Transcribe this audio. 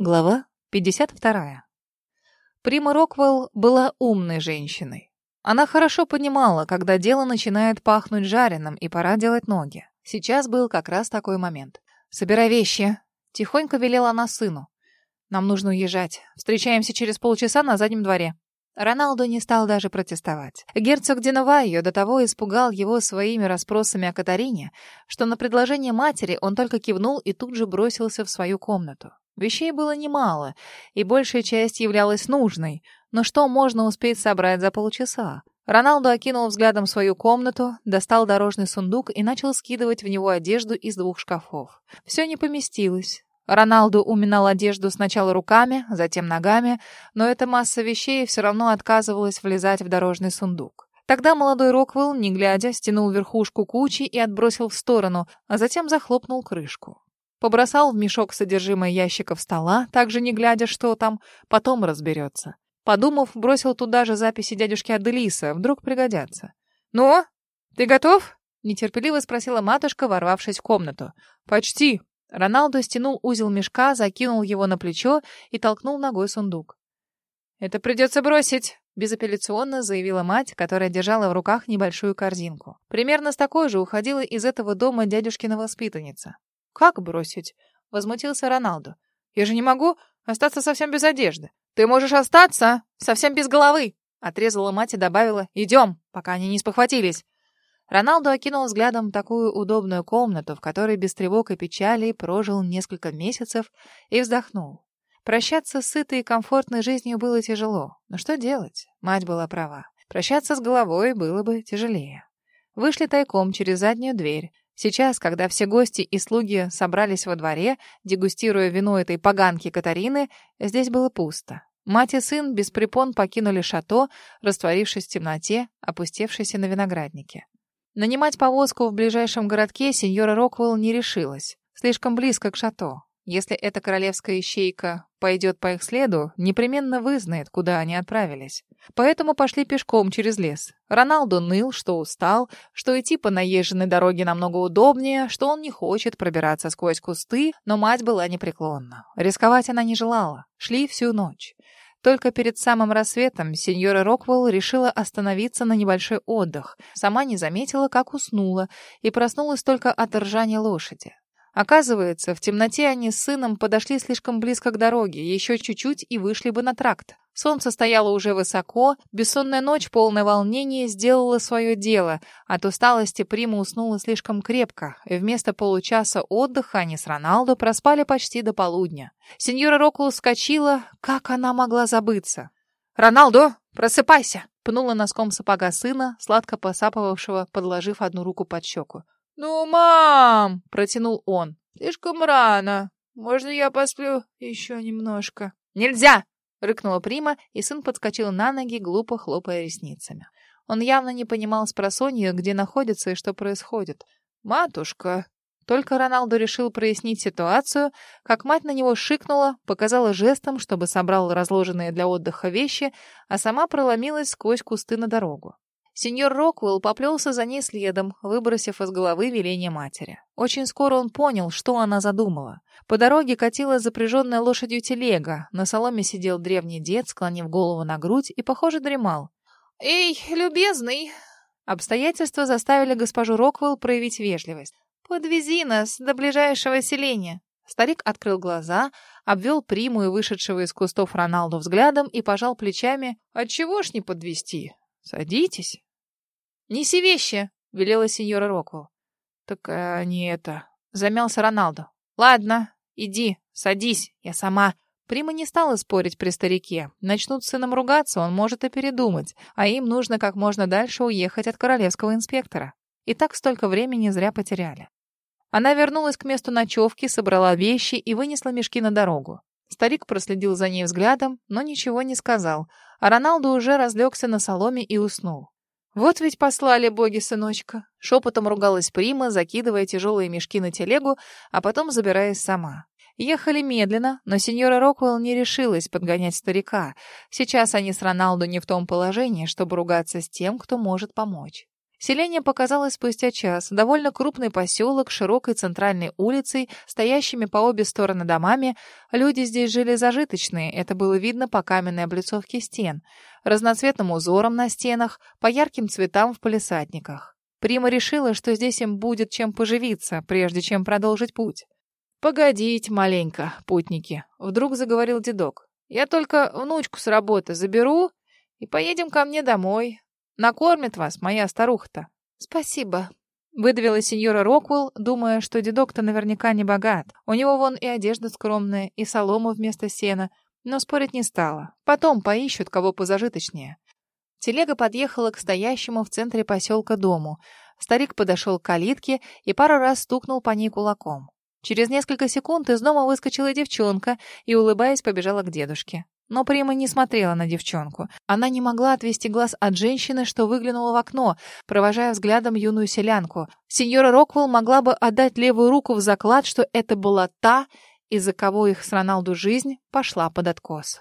Глава 52. Прима Роквелл была умной женщиной. Она хорошо понимала, когда дело начинает пахнуть жареным и пора делать ноги. Сейчас был как раз такой момент. «Собирай вещи», — тихонько велела она сыну. «Нам нужно уезжать. Встречаемся через полчаса на заднем дворе». Роналду не стал даже протестовать. Герцог Динавайо до того испугал его своими расспросами о Катарине, что на предложение матери он только кивнул и тут же бросился в свою комнату. Вещей было немало, и большая часть являлась нужной, но что можно успеть собрать за полчаса? Роналду окинул взглядом свою комнату, достал дорожный сундук и начал скидывать в него одежду из двух шкафов. Все не поместилось. Роналду уминал одежду сначала руками, затем ногами, но эта масса вещей все равно отказывалась влезать в дорожный сундук. Тогда молодой Роквелл, не глядя, стянул верхушку кучи и отбросил в сторону, а затем захлопнул крышку. Побросал в мешок содержимое ящиков стола, также не глядя, что там, потом разберется. Подумав, бросил туда же записи дядюшки Аделиса, вдруг пригодятся. «Ну, ты готов?» — нетерпеливо спросила матушка, ворвавшись в комнату. «Почти». Роналдо стянул узел мешка, закинул его на плечо и толкнул ногой сундук. «Это придется бросить», — безапелляционно заявила мать, которая держала в руках небольшую корзинку. Примерно с такой же уходила из этого дома дядюшкина воспитанница. «Как бросить?» — возмутился Роналду. «Я же не могу остаться совсем без одежды». «Ты можешь остаться совсем без головы!» — отрезала мать и добавила. «Идем, пока они не спохватились». Роналду окинул взглядом такую удобную комнату, в которой без тревог и печали прожил несколько месяцев, и вздохнул. Прощаться с сытой и комфортной жизнью было тяжело. Но что делать? Мать была права. Прощаться с головой было бы тяжелее. Вышли тайком через заднюю дверь. Сейчас, когда все гости и слуги собрались во дворе, дегустируя вино этой поганки Катарины, здесь было пусто. Мать и сын без препон покинули шато, растворившись в темноте, опустевшейся на винограднике. Нанимать повозку в ближайшем городке сеньора Роквелл не решилась. Слишком близко к шато. Если эта королевская ищейка пойдет по их следу, непременно вызнает, куда они отправились. Поэтому пошли пешком через лес. Роналду ныл, что устал, что идти по наезженной дороге намного удобнее, что он не хочет пробираться сквозь кусты, но мать была непреклонна. Рисковать она не желала. Шли всю ночь. Только перед самым рассветом сеньора Роквелл решила остановиться на небольшой отдых. Сама не заметила, как уснула, и проснулась только от ржания лошади. Оказывается, в темноте они с сыном подошли слишком близко к дороге, еще чуть-чуть и вышли бы на тракт. Солнце стояло уже высоко, бессонная ночь, полное волнения, сделала свое дело. От усталости Прима уснула слишком крепко, и вместо получаса отдыха они с Роналдо проспали почти до полудня. Сеньора Рокул вскочила, как она могла забыться. «Роналдо, просыпайся!» пнула носком сапога сына, сладко посапывавшего, подложив одну руку под щеку. «Ну, мам!» — протянул он. «Слишком рано. Можно я посплю еще немножко?» «Нельзя!» — рыкнула Прима, и сын подскочил на ноги, глупо хлопая ресницами. Он явно не понимал с где находится и что происходит. «Матушка!» Только Роналду решил прояснить ситуацию, как мать на него шикнула, показала жестом, чтобы собрал разложенные для отдыха вещи, а сама проломилась сквозь кусты на дорогу. Сеньор Роквелл поплелся за ней следом, выбросив из головы веление матери. Очень скоро он понял, что она задумала. По дороге катила запряженная лошадью телега. На соломе сидел древний дед, склонив голову на грудь и, похоже, дремал. «Эй, любезный!» Обстоятельства заставили госпожу Роквелл проявить вежливость. «Подвези нас до ближайшего селения». Старик открыл глаза, обвел приму и вышедшего из кустов Роналду взглядом и пожал плечами. «Отчего ж не подвести? Садитесь». «Неси вещи!» — велела сеньора Роквелл. «Так а, не это...» — замялся Роналдо. «Ладно, иди, садись, я сама...» Прима не стала спорить при старике. Начнут с сыном ругаться, он может и передумать, а им нужно как можно дальше уехать от королевского инспектора. И так столько времени зря потеряли. Она вернулась к месту ночевки, собрала вещи и вынесла мешки на дорогу. Старик проследил за ней взглядом, но ничего не сказал, а Роналду уже разлегся на соломе и уснул. «Вот ведь послали боги, сыночка!» Шепотом ругалась Прима, закидывая тяжелые мешки на телегу, а потом забираясь сама. Ехали медленно, но сеньора Роквелл не решилась подгонять старика. Сейчас они с Роналду не в том положении, чтобы ругаться с тем, кто может помочь. Селение показалось спустя час. Довольно крупный поселок, широкой центральной улицей, стоящими по обе стороны домами. Люди здесь жили зажиточные, это было видно по каменной облицовке стен, разноцветным узорам на стенах, по ярким цветам в палисадниках. Прима решила, что здесь им будет чем поживиться, прежде чем продолжить путь. «Погодите маленько, путники», — вдруг заговорил дедок. «Я только внучку с работы заберу и поедем ко мне домой. Накормит вас моя старуха-то. Спасибо. Выдавила сеньора Роквелл, думая, что дедок-то наверняка не богат. У него вон и одежда скромная, и солома вместо сена. Но спорить не стала. Потом поищут кого позажиточнее. Телега подъехала к стоящему в центре поселка дому. Старик подошел к калитке и пару раз стукнул по ней кулаком. Через несколько секунд из дома выскочила девчонка и, улыбаясь, побежала к дедушке. Но Прима не смотрела на девчонку. Она не могла отвести глаз от женщины, что выглянула в окно, провожая взглядом юную селянку. Сеньора Роквелл могла бы отдать левую руку в заклад, что это была та, из-за кого их с Роналду жизнь пошла под откос.